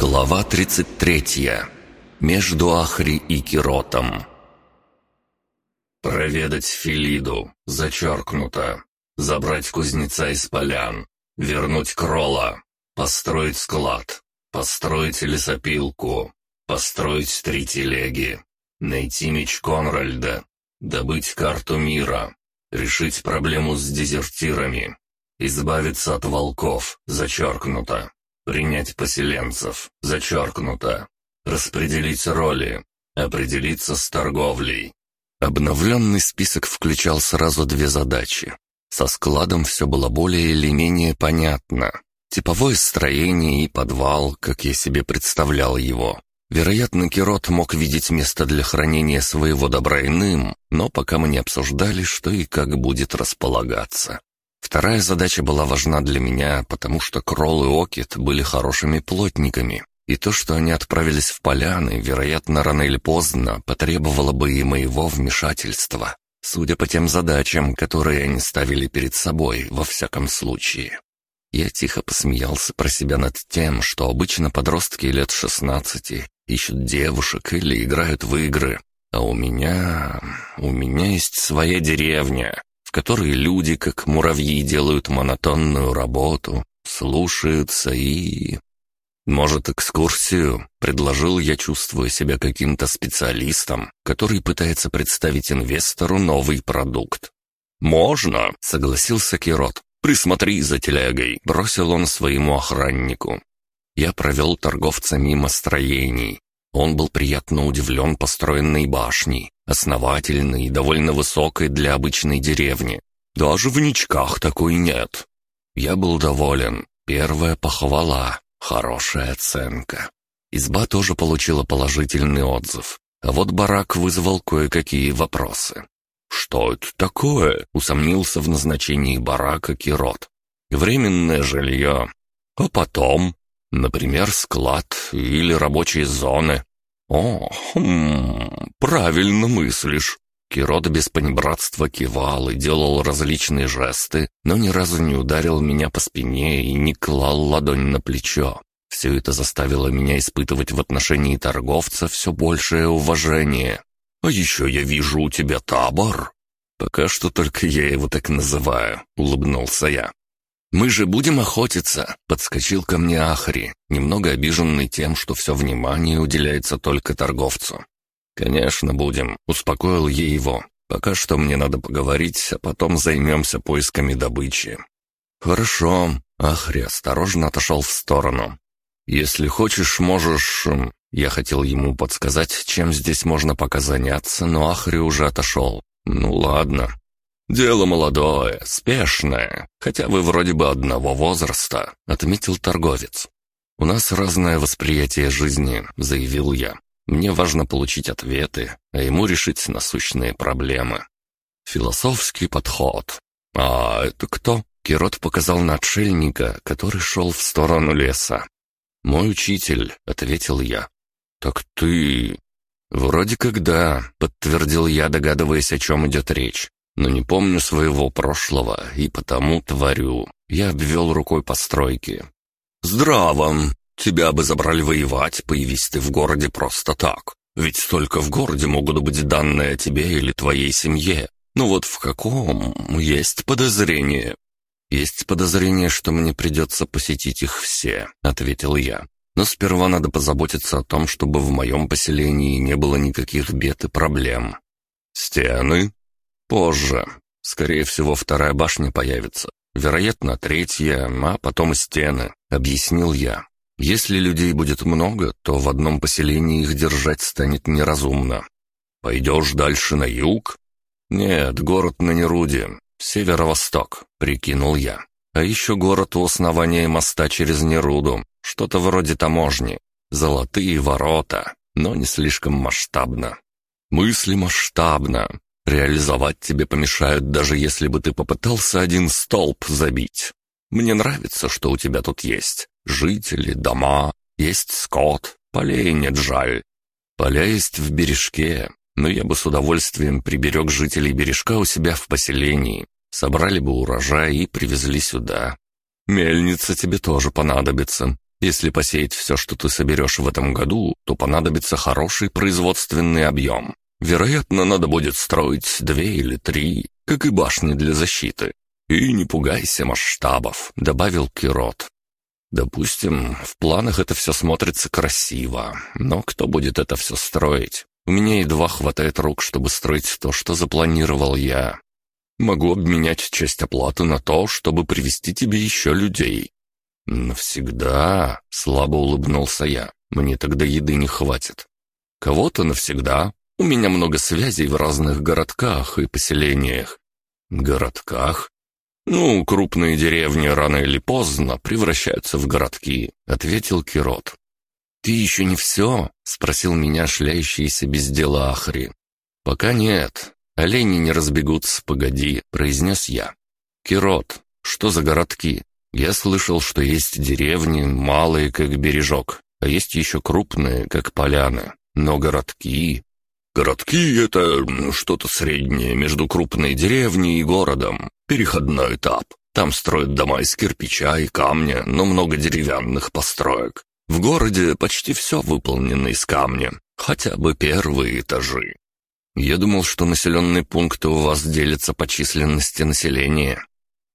Глава 33. Между Ахри и Киротом. Проведать Филиду, зачеркнуто. Забрать кузнеца из полян. Вернуть Крола. Построить склад. Построить лесопилку. Построить три телеги. Найти меч Конральда. Добыть карту мира. Решить проблему с дезертирами. Избавиться от волков, зачеркнуто. Принять поселенцев, зачеркнуто. Распределить роли, определиться с торговлей. Обновленный список включал сразу две задачи. Со складом все было более или менее понятно. Типовое строение и подвал, как я себе представлял его. Вероятно, Кирот мог видеть место для хранения своего добра иным, но пока мы не обсуждали, что и как будет располагаться. Вторая задача была важна для меня, потому что Кролл и Окет были хорошими плотниками, и то, что они отправились в поляны, вероятно, рано или поздно, потребовало бы и моего вмешательства, судя по тем задачам, которые они ставили перед собой, во всяком случае. Я тихо посмеялся про себя над тем, что обычно подростки лет шестнадцати ищут девушек или играют в игры, а у меня... у меня есть своя деревня, в которой люди, как муравьи, делают монотонную работу, слушаются и... «Может, экскурсию?» — предложил я, чувствуя себя каким-то специалистом, который пытается представить инвестору новый продукт. «Можно», — согласился Кирот. «Присмотри за телегой», — бросил он своему охраннику. Я провел торговца мимо строений. Он был приятно удивлен построенной башней, основательной и довольно высокой для обычной деревни. Даже в ничках такой нет. Я был доволен. Первая похвала, хорошая оценка. Изба тоже получила положительный отзыв. А вот барак вызвал кое-какие вопросы. «Что это такое?» — усомнился в назначении барака Кирот. «Временное жилье. А потом, например, склад или рабочие зоны. «О, хм, правильно мыслишь». Кирот без понебратства кивал и делал различные жесты, но ни разу не ударил меня по спине и не клал ладонь на плечо. Все это заставило меня испытывать в отношении торговца все большее уважение. «А еще я вижу у тебя табор». «Пока что только я его так называю», — улыбнулся я. «Мы же будем охотиться!» — подскочил ко мне Ахри, немного обиженный тем, что все внимание уделяется только торговцу. «Конечно, будем», — успокоил я его. «Пока что мне надо поговорить, а потом займемся поисками добычи». «Хорошо». Ахри осторожно отошел в сторону. «Если хочешь, можешь...» Я хотел ему подсказать, чем здесь можно пока заняться, но Ахри уже отошел. «Ну ладно, «Дело молодое, спешное, хотя вы вроде бы одного возраста», — отметил торговец. «У нас разное восприятие жизни», — заявил я. «Мне важно получить ответы, а ему решить насущные проблемы». Философский подход. «А это кто?» — Кирот показал на отшельника, который шел в сторону леса. «Мой учитель», — ответил я. «Так ты...» «Вроде как да», — подтвердил я, догадываясь, о чем идет речь но не помню своего прошлого и потому творю. Я обвел рукой постройки. «Здраво! Тебя бы забрали воевать, появись ты в городе просто так. Ведь только в городе могут быть данные о тебе или твоей семье. Ну вот в каком? Есть подозрение». «Есть подозрение, что мне придется посетить их все», — ответил я. «Но сперва надо позаботиться о том, чтобы в моем поселении не было никаких бед и проблем». «Стены?» Позже. Скорее всего, вторая башня появится. Вероятно, третья, а потом стены, объяснил я. Если людей будет много, то в одном поселении их держать станет неразумно. Пойдешь дальше на юг? Нет, город на Неруде, северо-восток, прикинул я. А еще город у основания моста через Неруду, что-то вроде таможни. Золотые ворота, но не слишком масштабно. Мысли масштабно, Реализовать тебе помешают, даже если бы ты попытался один столб забить. Мне нравится, что у тебя тут есть. Жители, дома, есть скот, полей нет жаль. Поля есть в бережке, но я бы с удовольствием приберег жителей бережка у себя в поселении. Собрали бы урожай и привезли сюда. Мельница тебе тоже понадобится. Если посеять все, что ты соберешь в этом году, то понадобится хороший производственный объем. Вероятно, надо будет строить две или три, как и башни для защиты. И не пугайся масштабов», — добавил Кирот. «Допустим, в планах это все смотрится красиво, но кто будет это все строить? У меня едва хватает рук, чтобы строить то, что запланировал я. Могу обменять часть оплаты на то, чтобы привести тебе еще людей». «Навсегда?» — слабо улыбнулся я. «Мне тогда еды не хватит». «Кого-то навсегда. У меня много связей в разных городках и поселениях». «Городках?» «Ну, крупные деревни рано или поздно превращаются в городки», — ответил Кирот. «Ты еще не все?» — спросил меня шляющийся без дела Ахри. «Пока нет. Олени не разбегутся, погоди», — произнес я. «Кирот, что за городки? Я слышал, что есть деревни, малые, как бережок, а есть еще крупные, как поляны. Но городки... Городки — это что-то среднее между крупной деревней и городом. Переходной этап. Там строят дома из кирпича и камня, но много деревянных построек. В городе почти все выполнено из камня, хотя бы первые этажи. Я думал, что населенные пункты у вас делятся по численности населения.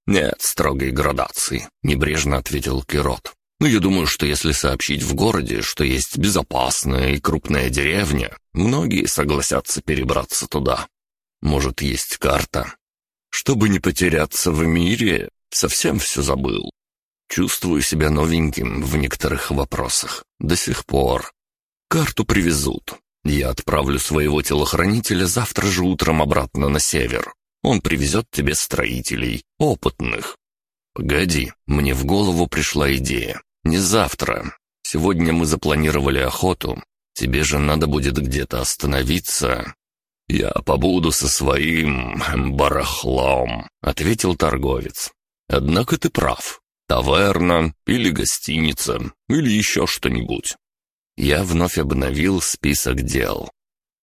«Нет строгой градации», — небрежно ответил Кирот. «Но я думаю, что если сообщить в городе, что есть безопасная и крупная деревня, многие согласятся перебраться туда. Может, есть карта? Чтобы не потеряться в мире, совсем все забыл. Чувствую себя новеньким в некоторых вопросах. До сих пор. Карту привезут. Я отправлю своего телохранителя завтра же утром обратно на север. Он привезет тебе строителей, опытных. Погоди, мне в голову пришла идея. Не завтра. Сегодня мы запланировали охоту. Тебе же надо будет где-то остановиться. Я побуду со своим барахлом, ответил торговец. Однако ты прав. Таверна или гостиница, или еще что-нибудь. Я вновь обновил список дел.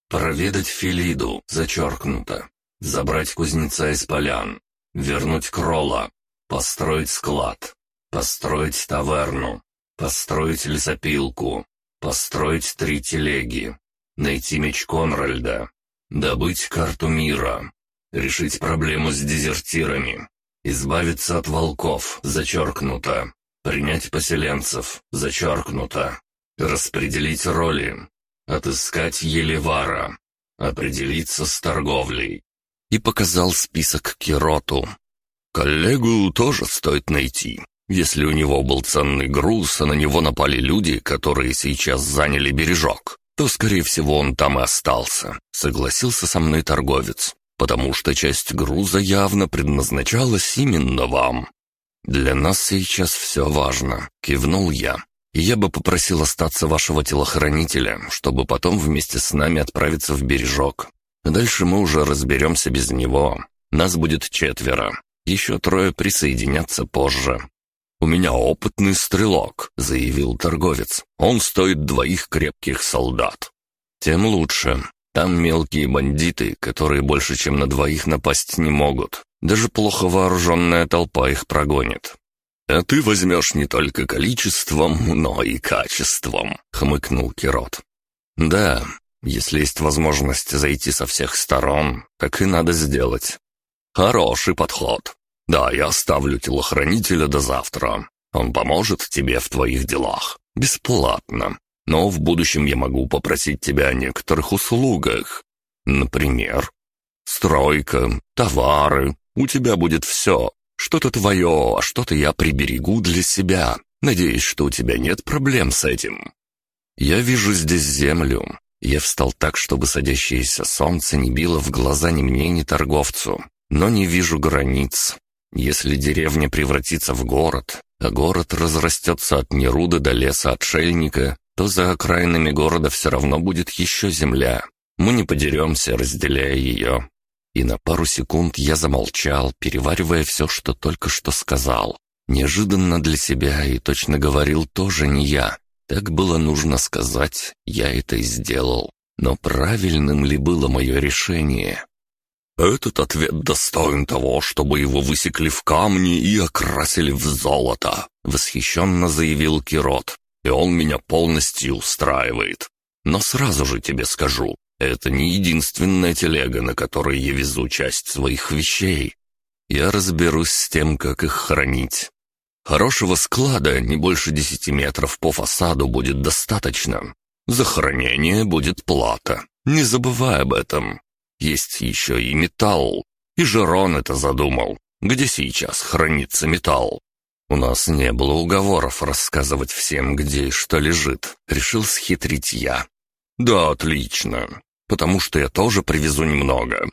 Проведать Филиду, зачеркнуто. Забрать кузнеца из полян, вернуть Кролла, построить склад, построить таверну, построить лесопилку, построить три телеги, найти меч Конральда, добыть карту мира, решить проблему с дезертирами, избавиться от волков, зачеркнуто, принять поселенцев, зачеркнуто, распределить роли, отыскать Елевара, определиться с торговлей, и показал список Кироту. «Коллегу тоже стоит найти. Если у него был ценный груз, а на него напали люди, которые сейчас заняли бережок, то, скорее всего, он там и остался», — согласился со мной торговец, «потому что часть груза явно предназначалась именно вам». «Для нас сейчас все важно», — кивнул я. «И я бы попросил остаться вашего телохранителя, чтобы потом вместе с нами отправиться в бережок. Дальше мы уже разберемся без него. Нас будет четверо. Еще трое присоединятся позже. «У меня опытный стрелок», — заявил торговец. «Он стоит двоих крепких солдат». «Тем лучше. Там мелкие бандиты, которые больше, чем на двоих напасть не могут. Даже плохо вооруженная толпа их прогонит». «А ты возьмешь не только количеством, но и качеством», — хмыкнул Кирот. «Да, если есть возможность зайти со всех сторон, так и надо сделать. Хороший подход. Да, я оставлю телохранителя до завтра. Он поможет тебе в твоих делах. Бесплатно. Но в будущем я могу попросить тебя о некоторых услугах. Например, стройка, товары. У тебя будет все. Что-то твое, а что-то я приберегу для себя. Надеюсь, что у тебя нет проблем с этим. Я вижу здесь землю, я встал так, чтобы садящееся солнце не било в глаза ни мне, ни торговцу. Но не вижу границ. Если деревня превратится в город, а город разрастется от Неруды до леса отшельника, то за окраинами города все равно будет еще земля. Мы не подеремся, разделяя ее. И на пару секунд я замолчал, переваривая все, что только что сказал. Неожиданно для себя и точно говорил тоже не я. Так было нужно сказать, я это и сделал. Но правильным ли было мое решение? Этот ответ достоин того, чтобы его высекли в камни и окрасили в золото», — восхищенно заявил Кирот. «И он меня полностью устраивает. Но сразу же тебе скажу, это не единственная телега, на которой я везу часть своих вещей. Я разберусь с тем, как их хранить. Хорошего склада не больше десяти метров по фасаду будет достаточно. За хранение будет плата. Не забывай об этом. Есть еще и металл. И Жерон это задумал. Где сейчас хранится металл? У нас не было уговоров рассказывать всем, где и что лежит. Решил схитрить я. Да, отлично. Потому что я тоже привезу немного.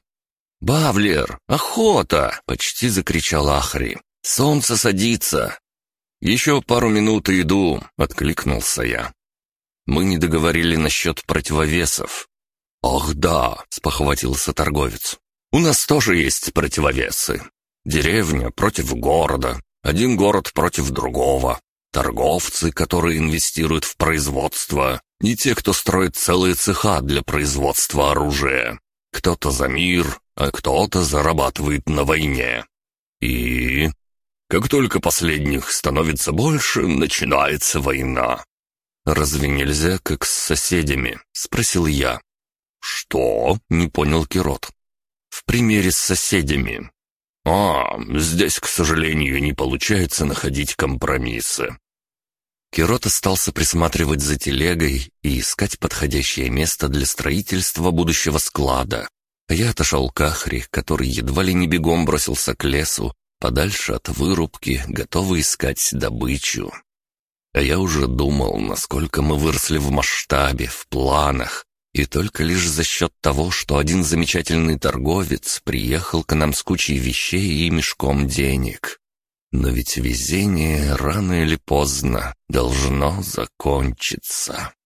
«Бавлер! Охота!» — почти закричал Ахри. «Солнце садится!» «Еще пару минут и иду», — откликнулся я. Мы не договорили насчет противовесов. «Ах да», — спохватился торговец. «У нас тоже есть противовесы. Деревня против города, один город против другого. Торговцы, которые инвестируют в производство, и те, кто строит целые цеха для производства оружия. Кто-то за мир, а кто-то зарабатывает на войне. И как только последних становится больше, начинается война. «Разве нельзя, как с соседями?» — спросил я. «Что?» — не понял Кирот. «В примере с соседями». «А, здесь, к сожалению, не получается находить компромиссы». Кирот остался присматривать за телегой и искать подходящее место для строительства будущего склада. А я отошел к Ахре, который едва ли не бегом бросился к лесу, подальше от вырубки, готовы искать добычу. А я уже думал, насколько мы выросли в масштабе, в планах, и только лишь за счет того, что один замечательный торговец приехал к нам с кучей вещей и мешком денег. Но ведь везение рано или поздно должно закончиться.